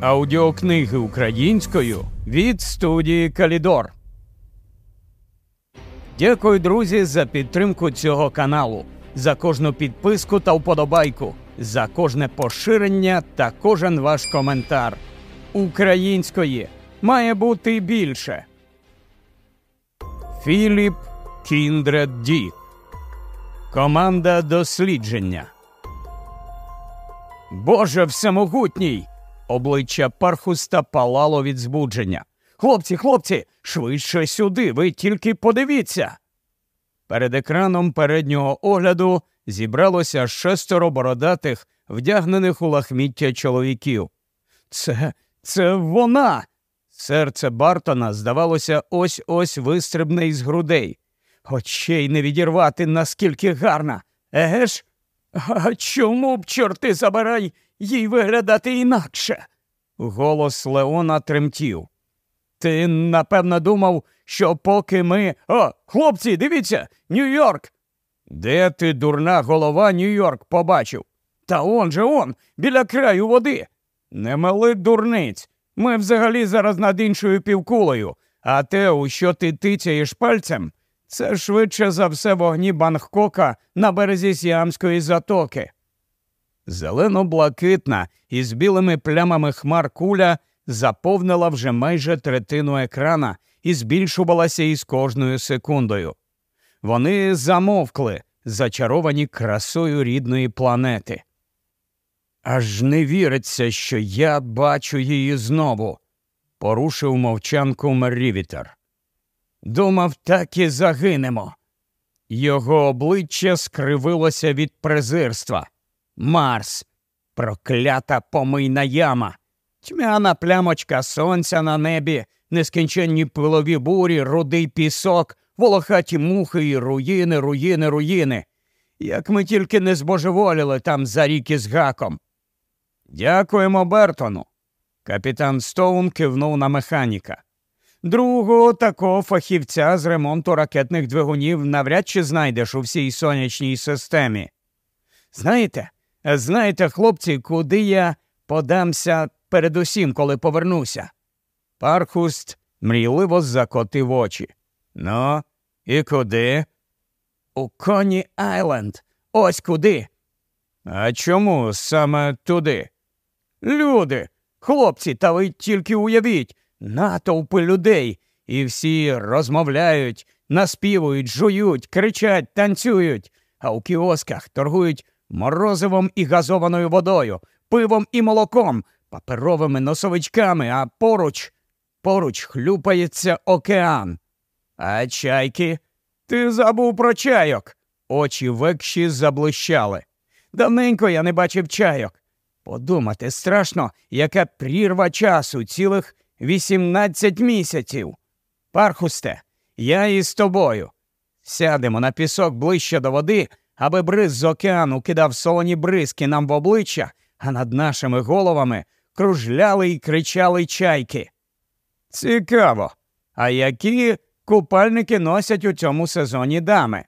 Аудіокниги українською від студії Калідор. Дякую, друзі, за підтримку цього каналу, за кожну підписку та вподобайку, за кожне поширення та кожен ваш коментар. Української має бути більше. Філіп Кіндред Дік. Команда дослідження. Боже всемогутній! Обличчя Пархуста палало від збудження. Хлопці, хлопці, швидше сюди, ви тільки подивіться. Перед екраном переднього огляду зібралося шестеро бородатих, вдягнених у лахміття чоловіків. Це це вона. Серце Бартона, здавалося, ось ось вистрибне із грудей. Очей не відірвати, наскільки гарна. Еге ж? А чому б, чорти забирай, їй виглядати інакше? Голос Леона тремтів. Ти, напевно, думав, що поки ми. О, хлопці, дивіться, Нью-Йорк. Де ти, дурна голова, Нью-Йорк побачив? Та он же он, біля краю води. Не мали дурниць. Ми взагалі зараз над іншою півкулею, а те, у що ти тицяєш пальцем, це швидше за все вогні Бангкока на березі Сіамської затоки. Зелено-блакитна із білими плямами хмар куля заповнила вже майже третину екрана і збільшувалася із кожною секундою. Вони замовкли, зачаровані красою рідної планети. Аж не віриться, що я бачу її знову, порушив мовчанку Меррівітер. Думав, так і загинемо. Його обличчя скривилося від презирства. Марс, проклята помийна яма, тьмяна плямочка сонця на небі, нескінченні пилові бурі, рудий пісок, волохаті мухи і руїни, руїни, руїни. Як ми тільки не збожеволіли там за рік із гаком. Дякуємо Бертону. Капітан Стоун кивнув на механіка. Другого такого фахівця з ремонту ракетних двигунів навряд чи знайдеш у всій сонячній системі. Знаєте, знаєте, хлопці, куди я подамся передусім, коли повернуся? Пархуст мрійливо закотив очі. Ну, і куди? У Коні Айленд. Ось куди. А чому саме туди? Люди, хлопці, та ви тільки уявіть, натовпи людей, і всі розмовляють, наспівують, жують, кричать, танцюють, а у кіосках торгують морозивом і газованою водою, пивом і молоком, паперовими носовичками, а поруч, поруч хлюпається океан. А чайки? Ти забув про чайок. Очі векші заблищали. Давненько я не бачив чайок. Подумати страшно, яка прірва часу цілих вісімнадцять місяців. Пархусте, я із тобою. Сядемо на пісок ближче до води, аби бриз з океану кидав солоні бризки нам в обличчя, а над нашими головами кружляли й кричали чайки. Цікаво. А які купальники носять у цьому сезоні дами?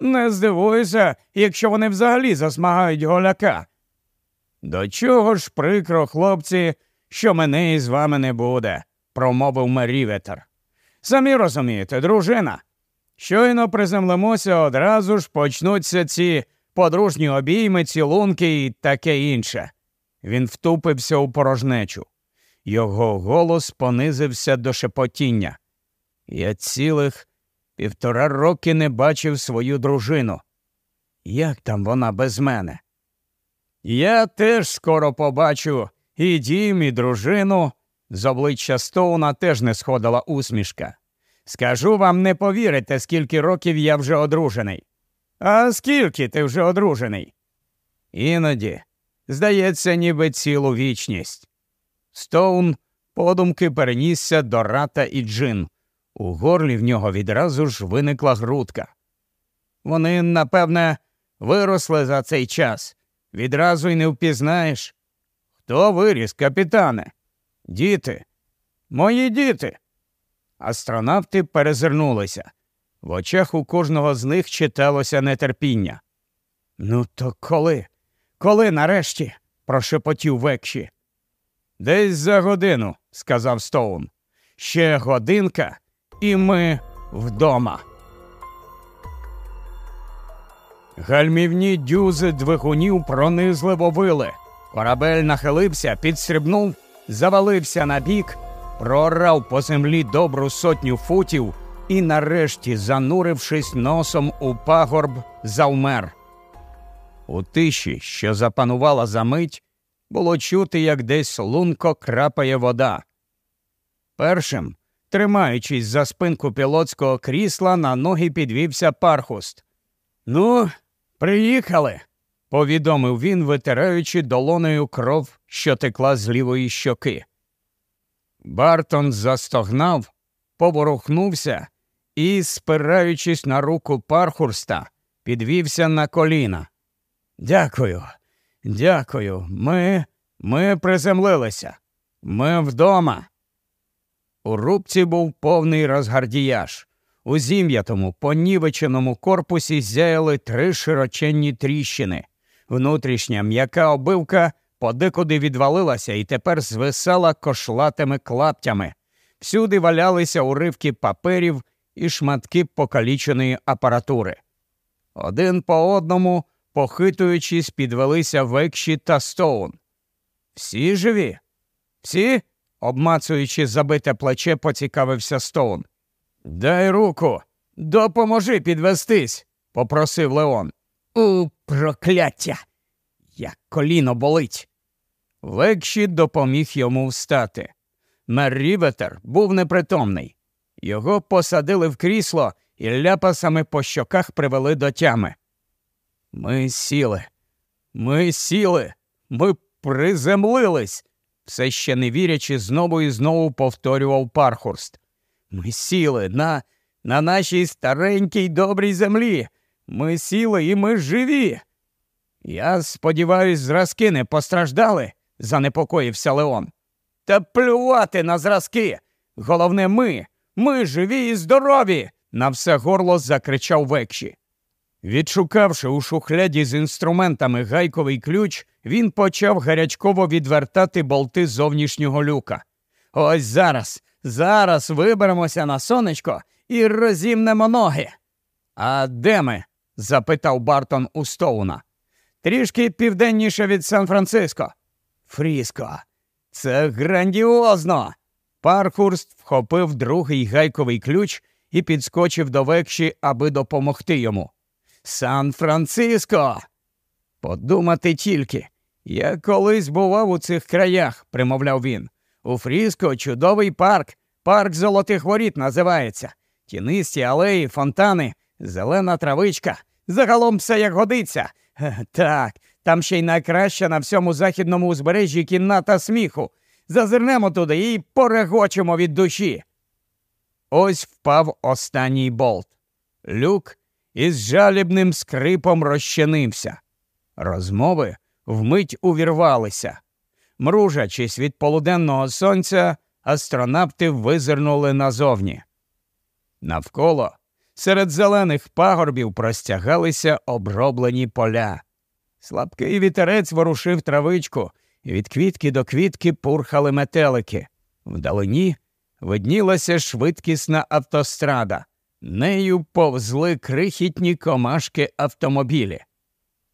Не здивуюся, якщо вони взагалі засмагають голяка. До чого ж прикро, хлопці, що мене із вами не буде, промовив Меріветер. Самі розумієте, дружина. Щойно приземлимося, одразу ж почнуться ці подружні обійми, цілунки і таке інше. Він втупився у порожнечу. Його голос понизився до шепотіння. Я цілих півтора роки не бачив свою дружину. Як там вона без мене? Я теж скоро побачу і дім, і дружину. З обличчя Стоуна теж не сходила усмішка. Скажу вам, не повірите, скільки років я вже одружений. А скільки ти вже одружений? Іноді, здається, ніби цілу вічність. Стоун подумки перенісся до рата і джин. У горлі в нього відразу ж виникла грудка. Вони, напевне, виросли за цей час. Відразу й не впізнаєш. Хто виріс, капітане? Діти. Мої діти. Астронавти перезирнулися. В очах у кожного з них читалося нетерпіння. Ну, то коли? Коли нарешті? прошепотів векші. Десь за годину, сказав Стоун. Ще годинка, і ми вдома. Гальмівні дюзи двигунів пронизливо вили. Корабель нахилився, підстрибнув, завалився на бік, прорав по землі добру сотню футів і, нарешті, занурившись носом у пагорб, завмер. У тиші, що запанувала за мить, було чути, як десь лунко крапає вода. Першим, тримаючись за спинку пілотського крісла, на ноги підвівся Пархуст. Ну, приїхали, повідомив він, витираючи долоною кров, що текла з лівої щоки. Бартон застогнав, поворухнувся і, спираючись на руку Пархурста, підвівся на коліна. Дякую, дякую. Ми ми приземлилися. Ми вдома. У рубці був повний розгардіяж. У зім'ятому, понівеченому корпусі зяяли три широченні тріщини. Внутрішня м'яка обивка подекуди відвалилася і тепер звисала кошлатими клаптями. Всюди валялися уривки паперів і шматки покаліченої апаратури. Один по одному, похитуючись, підвелися векші та стоун. Всі живі? Всі? обмацуючи забите плече, поцікавився Стоун. Дай руку, допоможи підвестись, попросив Леон. У прокляття! Як коліно болить. Векші допоміг йому встати. Мер Ріветер був непритомний. Його посадили в крісло і ляпасами по щоках привели до тями. Ми сіли, ми сіли, ми приземлились, все ще не вірячи, знову і знову повторював Пархурст. Ми сіли на на нашій старенькій добрій землі. Ми сіли і ми живі. Я сподіваюсь, зразки не постраждали, занепокоївся Леон. Та плювати на зразки. Головне, ми, ми живі і здорові, на все горло закричав Векші. Відшукавши у шухляді з інструментами гайковий ключ, він почав гарячково відвертати болти зовнішнього люка. Ось зараз, зараз виберемося на сонечко і розімнемо ноги. А де ми? запитав Бартон у Стоуна. Трішки південніше від Сан-Франциско. Фріско, це грандіозно. Пархурст вхопив другий гайковий ключ і підскочив до векші, аби допомогти йому. Сан-Франциско. Подумати тільки. Я колись бував у цих краях, примовляв він. У Фріско чудовий парк, парк золотих воріт називається. Тінисті алеї, фонтани, зелена травичка. Загалом все як годиться. Так, там ще й найкраща на всьому західному узбережжі кімната сміху. Зазирнемо туди і порегочемо від душі. Ось впав останній болт. Люк із жалібним скрипом розчинився. Розмови вмить увірвалися. Мружачись від полуденного сонця, астронавти визирнули назовні. Навколо серед зелених пагорбів простягалися оброблені поля. Слабкий вітерець ворушив травичку, і від квітки до квітки пурхали метелики. Вдалині виднілася швидкісна автострада. Нею повзли крихітні комашки автомобілі.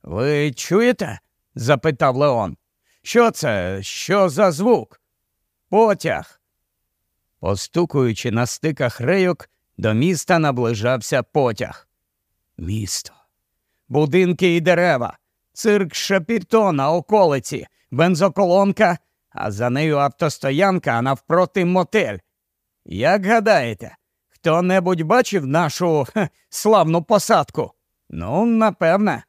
Ви чуєте? запитав Леон. Що це? Що за звук? Потяг. Постукуючи на стиках рейок, до міста наближався потяг. Місто, будинки і дерева, цирк Шапіто на околиці, бензоколонка, а за нею автостоянка, а навпроти мотель. Як гадаєте, хто небудь бачив нашу хе, славну посадку? Ну, напевне.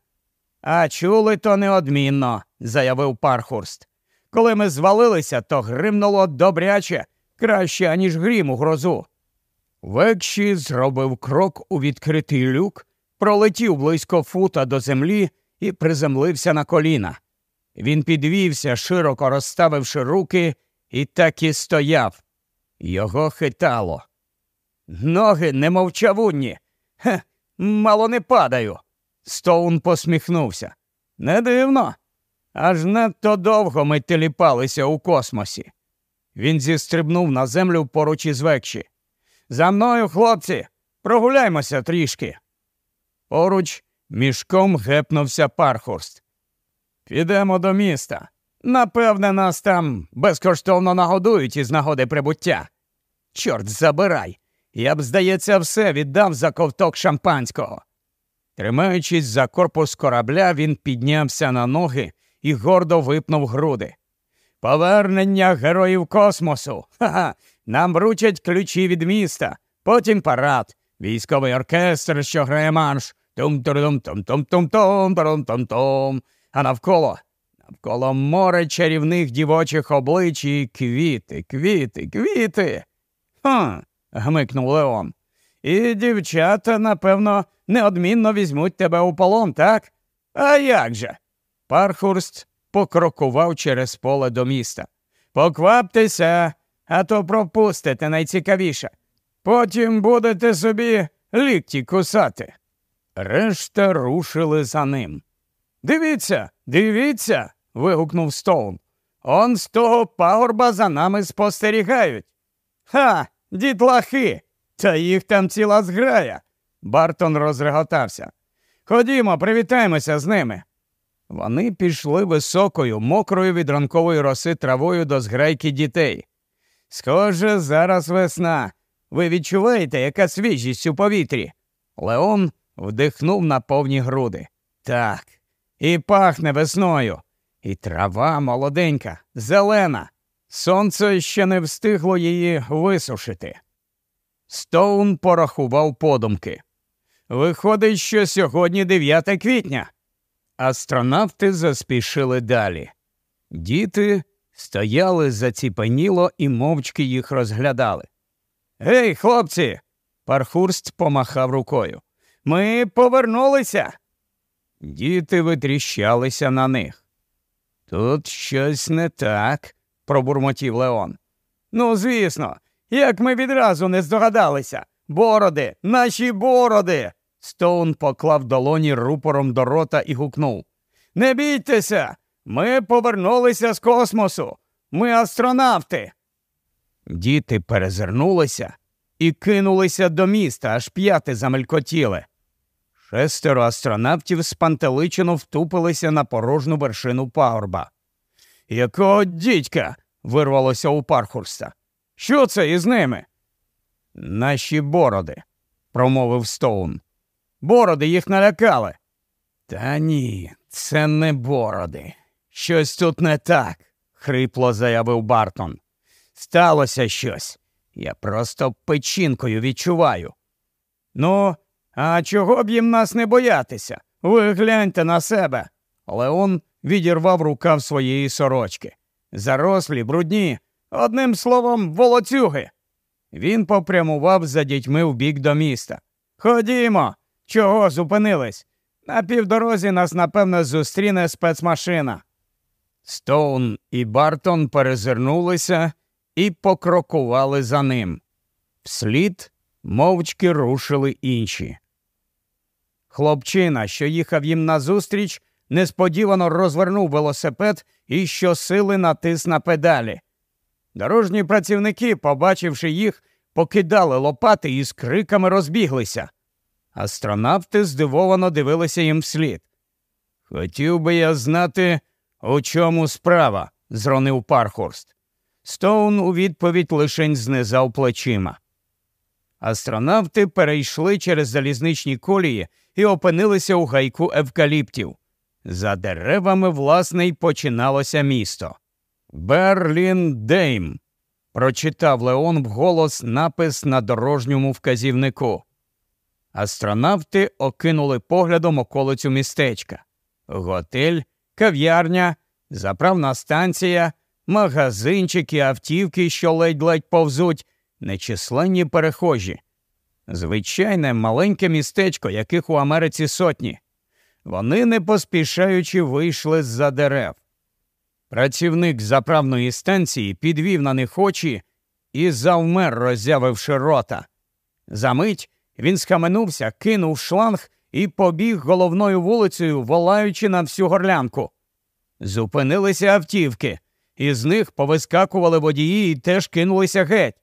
А чули то неодмінно, заявив Пархурст. Коли ми звалилися, то гримнуло добряче, краще, аніж грім у грозу. Векші зробив крок у відкритий люк, пролетів близько фута до землі і приземлився на коліна. Він підвівся, широко розставивши руки, і так і стояв. Його хитало. Ноги немов чавунні. Хе, мало не падаю. Стоун посміхнувся. Не дивно. Аж надто довго ми теліпалися у космосі. Він зістрибнув на землю поруч із векші. За мною, хлопці, прогуляймося трішки. Поруч мішком гепнувся Пархурст. Підемо до міста. Напевне, нас там безкоштовно нагодують із нагоди прибуття. Чорт забирай. Я б, здається, все віддав за ковток шампанського. Тримаючись за корпус корабля, він піднявся на ноги і гордо випнув груди. Повернення героїв космосу. Ха-ха! Нам вручать ключі від міста, потім парад, військовий оркестр, що грає марш. Тум турум тум тум тум тум тум тум тум А навколо навколо море чарівних дівочих облич і квіти, квіти, квіти. Ха. гмикнув Леон. І дівчата, напевно, неодмінно візьмуть тебе у полон, так? А як же? Пархурст покрокував через поле до міста. Покваптеся, а то пропустите найцікавіше. Потім будете собі лікті кусати. Решта рушили за ним. Дивіться, дивіться. вигукнув Стоун. Он з того пагорба за нами спостерігають. Ха, дітлахи, та їх там ціла зграя. Бартон розреготався. Ходімо, привітаємося з ними. Вони пішли високою, мокрою від ранкової роси травою до зграйки дітей. Схоже, зараз весна. Ви відчуваєте, яка свіжість у повітрі? Леон вдихнув на повні груди. Так, і пахне весною. І трава молоденька, зелена. Сонце ще не встигло її висушити. Стоун порахував подумки. Виходить, що сьогодні 9 квітня. Астронавти заспішили далі. Діти стояли заціпеніло і мовчки їх розглядали. Гей, хлопці! Пархурст помахав рукою. Ми повернулися. Діти витріщалися на них. Тут щось не так, пробурмотів Леон. Ну, звісно, як ми відразу не здогадалися. Бороди, наші бороди. Стоун поклав долоні рупором до рота і гукнув Не бійтеся, ми повернулися з космосу. Ми астронавти. Діти перезирнулися і кинулися до міста, аж п'яти замелькотіли. Шестеро астронавтів спантеличено втупилися на порожну вершину пагорба. Якого дідька? вирвалося у Пархурста. Що це із ними? Наші бороди, промовив Стоун. Бороди їх налякали. Та ні, це не бороди. Щось тут не так, хрипло заявив Бартон. Сталося щось. Я просто печінкою відчуваю. Ну, а чого б їм нас не боятися? Ви гляньте на себе. Леон відірвав рукав своєї сорочки. Зарослі, брудні, одним словом, волоцюги. Він попрямував за дітьми в бік до міста. Ходімо, чого зупинились? На півдорозі нас, напевно, зустріне спецмашина. Стоун і Бартон перезирнулися і покрокували за ним. Вслід мовчки рушили інші. Хлопчина, що їхав їм назустріч, несподівано розвернув велосипед і щосили натис на педалі. Дорожні працівники, побачивши їх, покидали лопати і з криками розбіглися. Астронавти здивовано дивилися їм вслід. Хотів би я знати, у чому справа, зронив Пархурст. Стоун у відповідь лишень знизав плечима. Астронавти перейшли через залізничні колії і опинилися у гайку евкаліптів. За деревами, власне, й починалося місто. Берлін Дейм. прочитав Леон вголос напис на дорожньому вказівнику. Астронавти окинули поглядом околицю містечка. Готель, кав'ярня, заправна станція, магазинчики, автівки, що ледь-ледь повзуть, нечисленні перехожі. Звичайне маленьке містечко, яких у Америці сотні. Вони, не поспішаючи, вийшли з за дерев. Працівник заправної станції підвів на них очі і завмер, роззявивши рота. Замить він схаменувся, кинув шланг і побіг головною вулицею, волаючи на всю горлянку. Зупинилися автівки, із них повискакували водії і теж кинулися геть.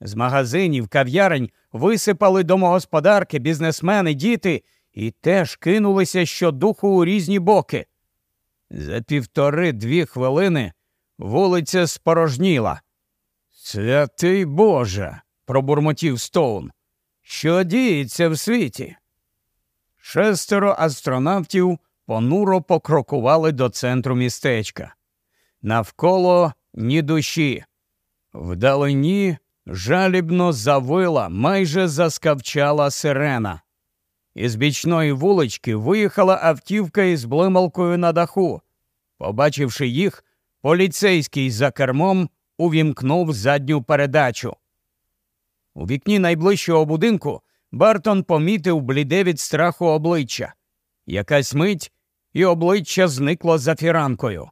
З магазинів, кав'ярень висипали домогосподарки, бізнесмени, діти і теж кинулися щодуху у різні боки. За півтори-дві хвилини вулиця спорожніла. Святий Боже, пробурмотів Стоун. Що діється в світі? Шестеро астронавтів понуро покрокували до центру містечка. Навколо ні душі. Вдалині жалібно завила, майже заскавчала сирена. Із бічної вулички виїхала автівка із блималкою на даху. Побачивши їх, поліцейський за кермом увімкнув задню передачу. У вікні найближчого будинку Бартон помітив бліде від страху обличчя. Якась мить, і обличчя зникло за фіранкою.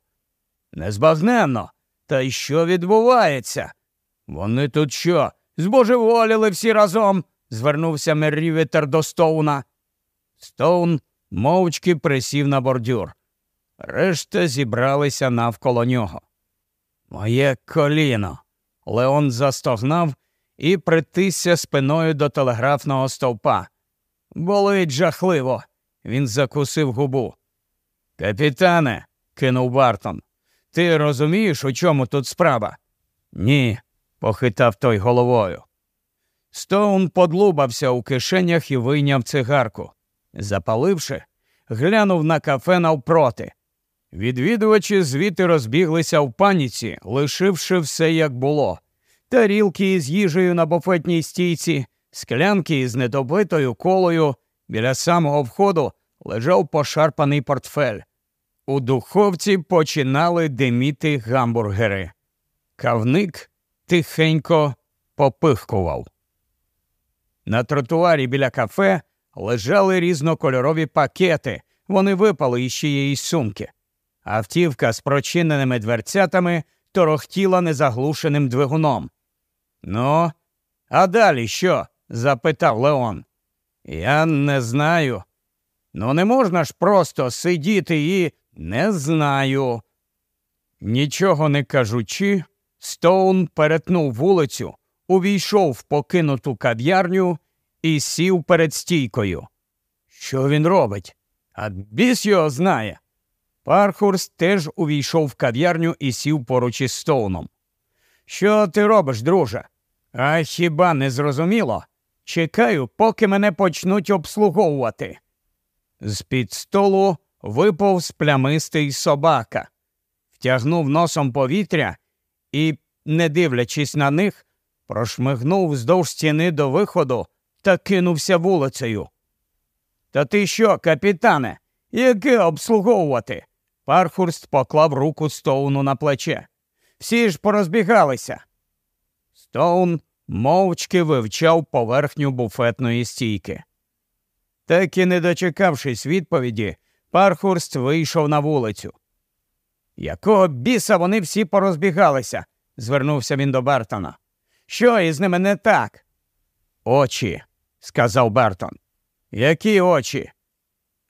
Незбагненно. Та й що відбувається? Вони тут що? Збожеволіли всі разом? звернувся Меррівітер до Стоуна. Стоун мовчки присів на бордюр. Решта зібралися навколо нього. Моє коліно. Леон застогнав і притисся спиною до телеграфного стовпа. Болить жахливо. Він закусив губу. Капітане, кинув Бартон, ти розумієш, у чому тут справа? Ні, похитав той головою. Стоун подлубався у кишенях і вийняв цигарку. Запаливши, глянув на кафе навпроти. Відвідувачі звідти розбіглися в паніці, лишивши все як було. Тарілки із їжею на буфетній стійці, склянки із недобитою колою. Біля самого входу лежав пошарпаний портфель. У духовці починали диміти гамбургери. Кавник тихенько попихкував. На тротуарі біля кафе лежали різнокольорові пакети, вони випали із чиєїсь сумки. Автівка з прочиненими дверцятами торохтіла незаглушеним двигуном. Ну, а далі що? запитав Леон. Я не знаю. Ну, не можна ж просто сидіти і не знаю. Нічого не кажучи, Стоун перетнув вулицю, увійшов в покинуту кав'ярню і сів перед стійкою. Що він робить? А біс його знає. Пархурст теж увійшов в кав'ярню і сів поруч із Стоуном. Що ти робиш, друже? А хіба не зрозуміло? Чекаю, поки мене почнуть обслуговувати. З під столу виповз плямистий собака, втягнув носом повітря і, не дивлячись на них, прошмигнув вздовж стіни до виходу та кинувся вулицею. Та ти що, капітане, яке обслуговувати? Пархурст поклав руку Стоуну на плече. Всі ж порозбігалися. Стоун мовчки вивчав поверхню буфетної стійки. Так і не дочекавшись відповіді, Пархурст вийшов на вулицю. Якого біса вони всі порозбігалися? звернувся він до Бертона. Що із ними не так? Очі, сказав Бертон. Які очі?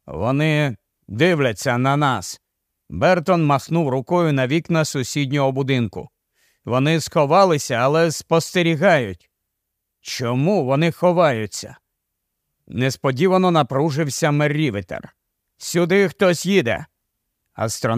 Вони дивляться на нас. Бертон махнув рукою на вікна сусіднього будинку. Вони сховалися, але спостерігають. Чому вони ховаються? Несподівано напружився Меррівітер. Сюди хтось їде. Астронавт